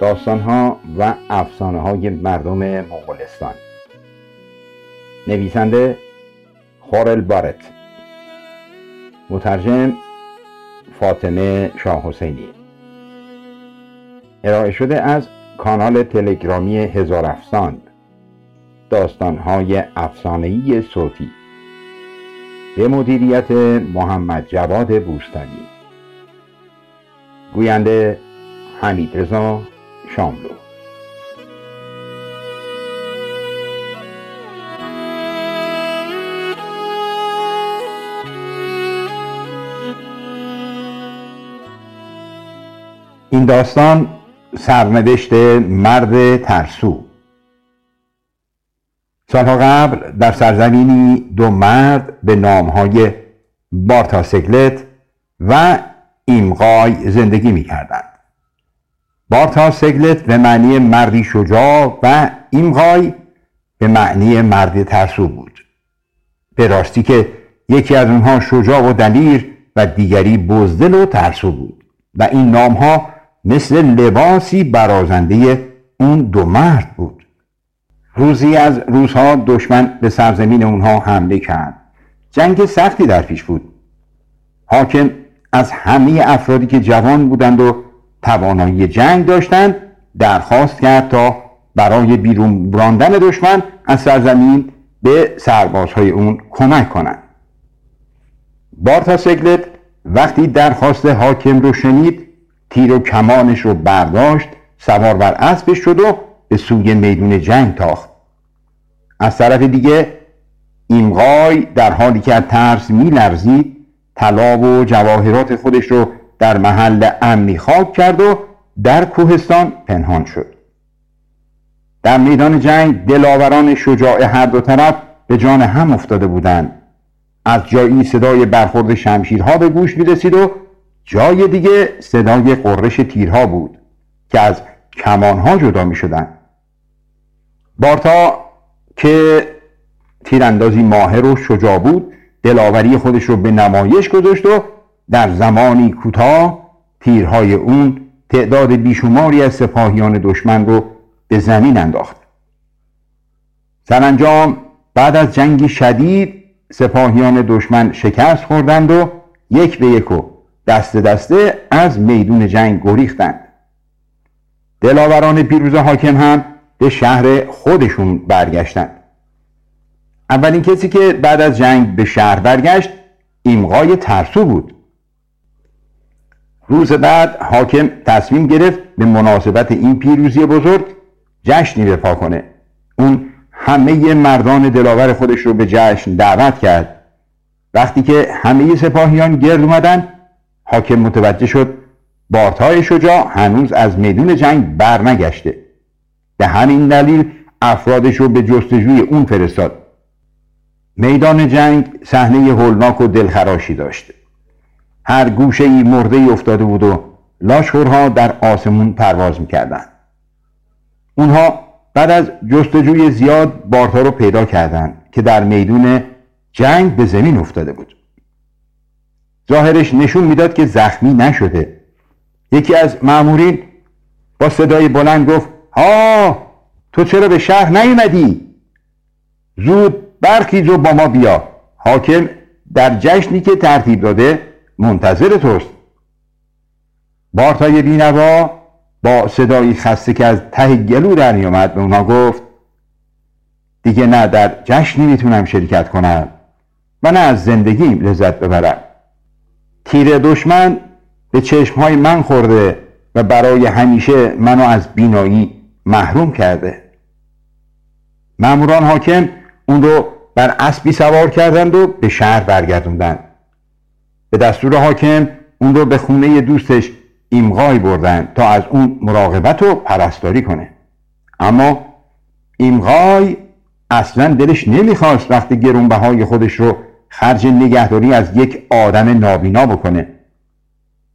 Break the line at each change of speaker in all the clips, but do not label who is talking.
داستانها و افسانه های مردم مغولستان. نویسنده خورل بارت. مترجم فاطمه شاه حسینی. ارائه شده از کانال تلگرامی هزار افسان. داستانهای افسانه‌ای صوتی. به مدیریت محمد جواد بوستانی. گوینده حمید رضا. شاملو این داستان سرنوشت مرد ترسو. سالها قبل در سرزمینی دو مرد به نامهای بارتاسگلت و ایمقای زندگی می کردند. بارتاسگلت به معنی مردی شجاع و ایمقای به معنی مردی ترسو بود. به راستی که یکی از اونها شجاع و دلیر و دیگری بزدل و ترسو بود و این نامها مثل لباسی برازنده اون دو مرد بود. روزی از روزها دشمن به سرزمین اونها حمله کرد جنگ سختی در پیش بود حاکم از همه افرادی که جوان بودند و توانایی جنگ داشتند درخواست کرد تا برای بیرون براندن دشمن از سرزمین به سربازهای اون کمک کنند. بارتا سگلت وقتی درخواست حاکم رو شنید تیر و کمانش رو برداشت سوار بر اسبش شد و به سوی میدون جنگ تاخت. از طرف دیگه ایمغای در حالی که از ترس میلرزید طلا و جواهرات خودش رو در محل امنی خاک کرد و در کوهستان پنهان شد در میدان جنگ دلاوران شجاع هر دو طرف به جان هم افتاده بودند از جایی صدای برخورد شمشیرها به گوش می رسید و جای دیگه صدای قررش تیرها بود که از کمانها جدا می شدن. بارتا که تیراندازی ماهر و شجاع بود دلاوری خودش رو به نمایش گذاشت و در زمانی کوتاه تیرهای اون تعداد بیشماری از سپاهیان دشمن رو به زمین انداخت. سرانجام بعد از جنگی شدید سپاهیان دشمن شکست خوردند و یک به یک و دست دسته از میدون جنگ گریختند. دلاوران پیروز حاکم هم به شهر خودشون برگشتند. اولین کسی که بعد از جنگ به شهر برگشت ایمقای ترسو بود. روز بعد حاکم تصمیم گرفت به مناسبت این پیروزی بزرگ جشنی برپا کنه. اون همه مردان دلاور خودش رو به جشن دعوت کرد. وقتی که همه سپاهیان گرد اومدن حاکم متوجه شد بارتای شجاع هنوز از میدون جنگ برنگشته. به همین دلیل افرادش رو به جستجوی اون فرستاد. میدان جنگ صحنه هولناک و دلخراشی داشت هر گوشه ای مرده ای افتاده بود و لاشخورها در آسمون پرواز می‌کردند. اونها بعد از جستجوی زیاد بارتا رو پیدا کردند که در میدون جنگ به زمین افتاده بود. ظاهرش نشون می‌داد که زخمی نشده. یکی از مامورین با صدای بلند گفت ها تو چرا به شهر نیومدی؟ زود برخیز و با ما بیا. حاکم در جشنی که ترتیب داده منتظر توست. بارتای بینوا با صدایی خسته که از ته گلو در میآمد به اونا گفت دیگه نه در جشنی می‌تونم شرکت کنم و نه از زندگیم لذت ببرم. تیر دشمن به چشمهای من خورده و برای همیشه منو از بینایی محروم کرده. ماموران حاکم اون رو بر اسبی سوار کردند و به شهر برگردوندند. به دستور حاکم اون رو به خونه دوستش ایمغای بردن تا از اون مراقبت و پرستاری کنه. اما ایمغای اصلا دلش نمی‌خواست وقتی گرونبهای خودش رو خرج نگهداری از یک آدم نابینا بکنه.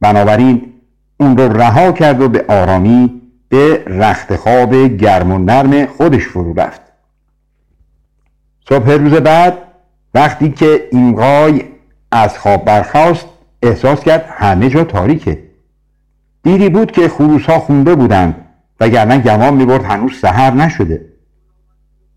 بنابراین اون رو رها کرد و به آرامی به رخت خواب گرم و نرم خودش فرو رفت. صبح روز بعد وقتی که اینقای از خواب برخواست احساس کرد همه جا تاریکه. دیری بود که خروس ها خونده بودند وگرنه گمان می‌برد هنوز سهر نشده.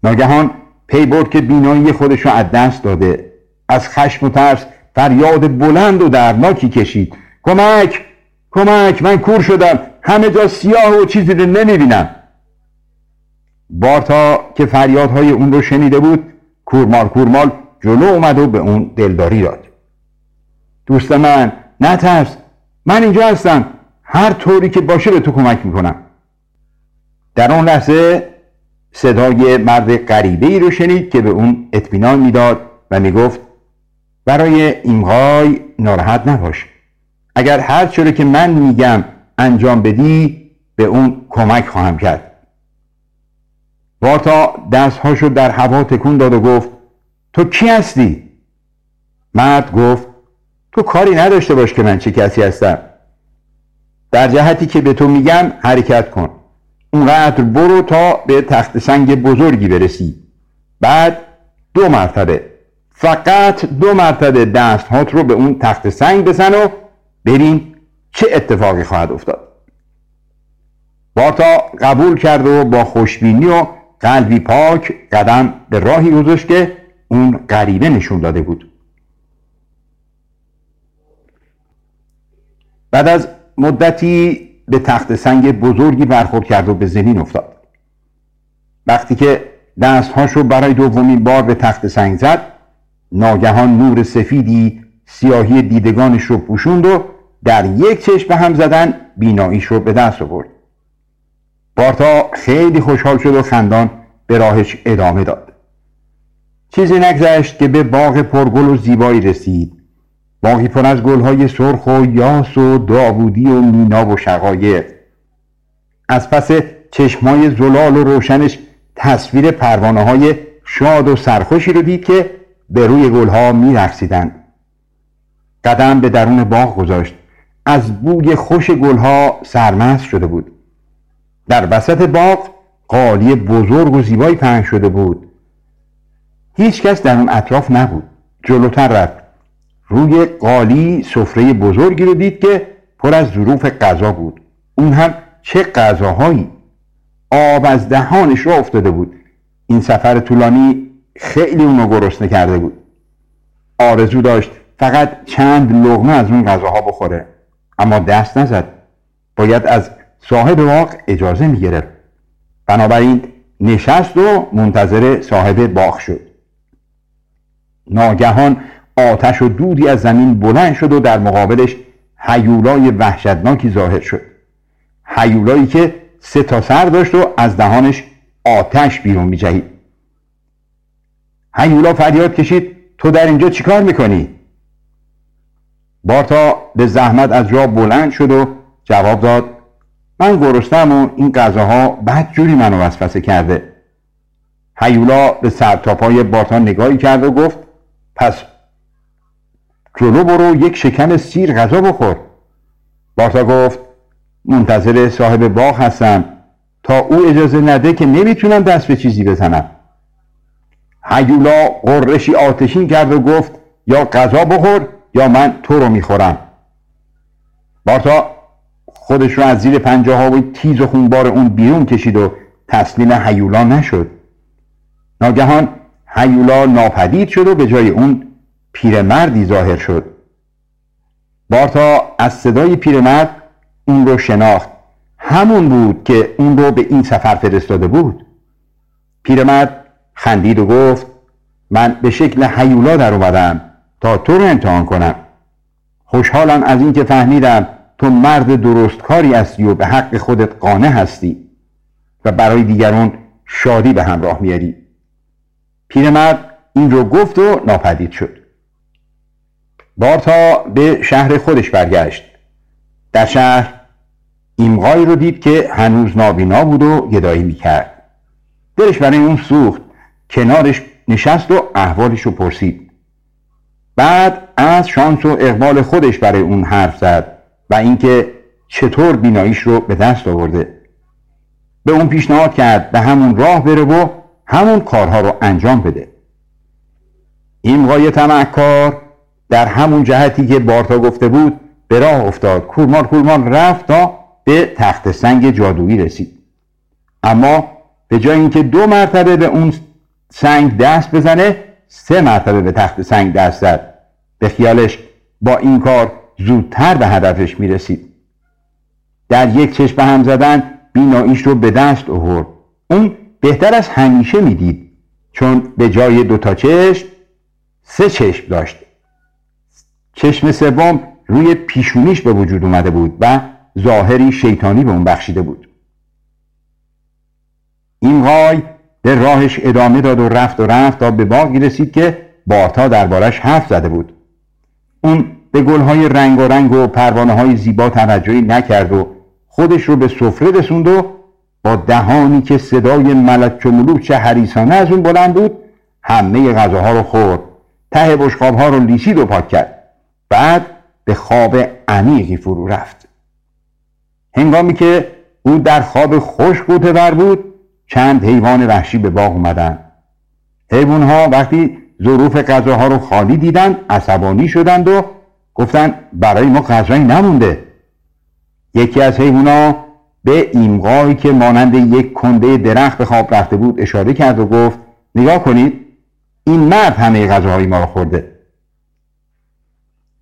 ناگهان پی برد که بینایی خودش را از دست داده. از خشم و ترس فریاد بلند و درناکی کشید. کمک! کمک! من کور شدم. همه جا سیاه و چیزی رو نمی‌بینم. بارتا که فریادهای اون رو شنیده بود کورمال کورمال جلو اومد و به اون دلداری داد. دوست من نترس من اینجا هستم. هر طوری که باشه به تو کمک می‌کنم. در اون لحظه صدای مرد غریبه ای رو شنید که به اون اطمینان می‌داد و می‌گفت برای ایمغای ناراحت نباش. اگر هر چوری که من میگم انجام بدی به اون کمک خواهم کرد. بارتا دستهاشو در هوا تکون داد و گفت تو کی هستی؟ مرد گفت تو کاری نداشته باش که من چه کسی هستم. در جهتی که به تو میگم حرکت کن. اونقدر برو تا به تخت سنگ بزرگی برسی. بعد دو مرتبه فقط دو مرتبه دست هات رو به اون تخت سنگ بزن و ببین چه اتفاقی خواهد افتاد. بارتا قبول کرد و با خوشبینی و قلبی پاک قدم به راهی گذاشت که اون غریبه نشون داده بود. بعد از مدتی به تخت سنگ بزرگی برخورد کرد و به زمین افتاد. وقتی که دستهاش رو برای دومین بار به تخت سنگ زد ناگهان نور سفیدی سیاهی دیدگانش رو پوشوند و در یک چشم به هم زدن بیناییش رو به دست آورد. بارتا خیلی خوشحال شد و خندان به راهش ادامه داد. چیزی نگذشت که به باغ پرگل و زیبایی رسید. باقی پر از گلهای سرخ و یاس و داوودی و مینا و شقایق. از پس چشمای زلال و روشنش تصویر پروانه های شاد و سرخوشی رو دید که به روی گلها میرقصیدند قدم به درون باغ گذاشت. از بوی خوش گلها سرمست شده بود. در وسط باغ قالی بزرگ و زیبایی پهن شده بود. هیچ کس در اون اطراف نبود. جلوتر رفت. روی قالی سفره بزرگی رو دید که پر از ظروف غذا بود. اون هم چه غذاهایی؟ آب از دهانش را افتاده بود. این سفر طولانی خیلی اونو گرسنه کرده بود. آرزو داشت فقط چند لغمه از اون غذاها بخوره. اما دست نزد. باید از صاحب باغ اجازه می‌گرفت. بنابراین نشست و منتظر صاحب باغ شد. ناگهان آتش و دودی از زمین بلند شد و در مقابلش حیولای وحشتناکی ظاهر شد. حیولایی که سه تا سر داشت و از دهانش آتش بیرون می جهید حیولا فریاد کشید تو در اینجا چیکار می‌کنی؟ بارتا به زحمت از جا بلند شد و جواب داد من گرستم و این غذاها بد جوری منو وسوسه کرده. حیولا به سرتاپای بارتا نگاهی کرد و گفت پس جلو برو یک شکم سیر غذا بخور. بارتا گفت منتظر صاحب باغ هستم. تا او اجازه نده که نمی‌تونم دست به چیزی بزنم. هیولا قرشی آتشین کرد و گفت یا غذا بخور یا من تو رو می‌خورم. بارتا خودش رو از زیر پنجه ها تیز و خونبار اون بیرون کشید و تسلیم هیولا نشد. ناگهان هیولا ناپدید شد و به جای اون پیرمردی ظاهر شد. بارتا از صدای پیرمرد اون رو شناخت. همون بود که اون رو به این سفر فرستاده بود. پیرمرد خندید و گفت من به شکل حیولا در اومدم تا تو رو امتحان کنم. خوشحالم از اینکه فهمیدم تو مرد درستکاری هستی و به حق خودت قانع هستی و برای دیگران شادی به همراه میاری. پیرمرد این رو گفت و ناپدید شد. بارتا به شهر خودش برگشت. در شهر ایمغای رو دید که هنوز نابینا بود و گدایی می‌کرد. دلش برای اون سوخت. کنارش نشست و احوالش رو پرسید. بعد از شانس و اقبال خودش برای اون حرف زد و اینکه چطور بیناییش رو به دست آورده. به اون پیشنهاد کرد به همون راه بره و همون کارها رو انجام بده. این قای تمکار در همون جهتی که بارتا گفته بود به راه افتاد. کورمال کورمال رفت تا به تخت سنگ جادویی رسید. اما به جای اینکه دو مرتبه به اون سنگ دست بزنه سه مرتبه به تخت سنگ دست زد. به خیالش با این کار زودتر به هدفش می‌رسید. در یک چشم هم زدن بیناییش رو به دست آورد. اون بهتر از همیشه می‌دید چون به جای دوتا چشم سه چشم داشت. چشم سوم روی پیشونیش به وجود اومده بود و ظاهری شیطانی به اون بخشیده بود. این غای به راهش ادامه داد و رفت و رفت تا به باغی رسید که بارتا دربارش حرف زده بود. اون به گلهای رنگ و رنگ و پروانه های زیبا توجهی نکرد و خودش رو به سفره رسوند و با دهانی که صدای ملک و چه حریسانه از اون بلند بود همه غذاها رو خورد ته بشقاب ها رو لیسید و پاک کرد. بعد به خواب عمیقی فرو رفت. هنگامی که او در خواب خوش بر بود چند حیوان وحشی به باغ اومدن حیوان ها وقتی ظروف غذاها رو خالی دیدن عصبانی شدند و گفتن برای ما غذایی نمونده. یکی از حیوان به ایمقایی که مانند یک کنده درخت به خواب رفته بود اشاره کرد و گفت نگاه کنید این مرد همه غذاهای ما رو خورده.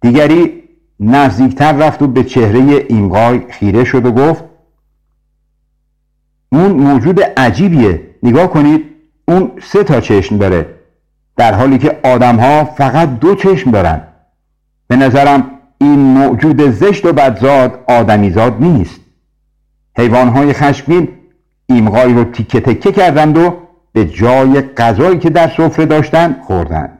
دیگری نزدیکتر رفت و به چهره ایمقای خیره شد و گفت اون موجود عجیبیه. نگاه کنید اون سه تا چشم داره. در حالی که آدم ها فقط دو چشم دارن. به نظرم این موجود زشت و بدزاد آدمیزاد نیست. حیوانهای خشمگین ایمغای رو تیکه تکه کردند و به جای غذایی که در سفره داشتند خوردند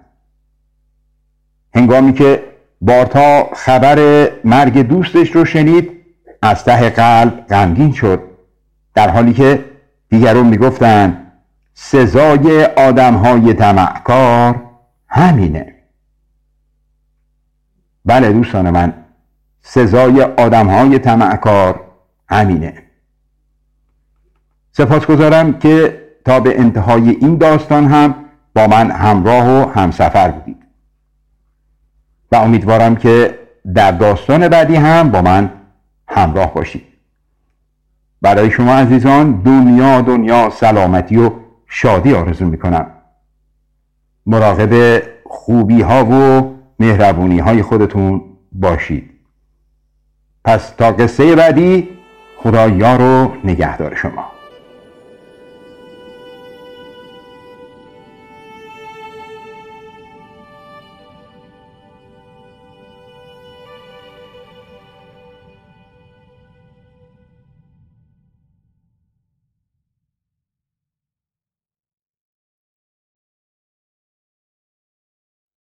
هنگامی که بارتا خبر مرگ دوستش رو شنید از ته قلب غمگین شد. در حالی که دیگرون می‌گفتند سزای آدمهای طمعکار همینه. بله دوستان من سزای آدمهای طمعکار همینه. سپاسگزارم که تا به انتهای این داستان هم با من همراه و همسفر بودید. و امیدوارم که در داستان بعدی هم با من همراه باشید. برای شما عزیزان دنیا دنیا سلامتی و شادی آرزو می‌کنم. مراقب خوبی ها و مهربونی های خودتون باشید. پس تا قصه بعدی خدا یار و نگهدار شما.